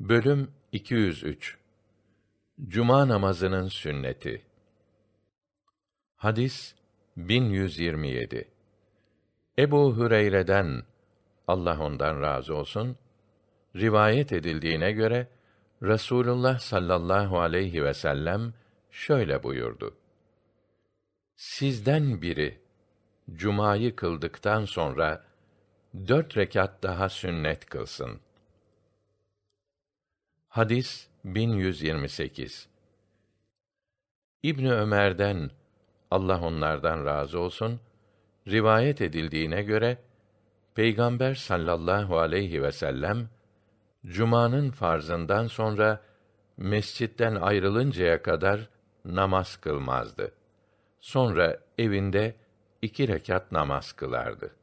Bölüm 203 Cuma namazının sünneti Hadis 1127 Ebu Hüreyre'den Allah ondan razı olsun rivayet edildiğine göre Rasulullah sallallahu aleyhi ve sellem şöyle buyurdu. Sizden biri cumayı kıldıktan sonra dört rekat daha sünnet kılsın. Hadis 1128 İbn Ömer'den Allah onlardan razı olsun rivayet edildiğine göre Peygamber sallallahu aleyhi ve sellem cumanın farzından sonra mescitten ayrılıncaya kadar namaz kılmazdı. Sonra evinde iki rekat namaz kılardı.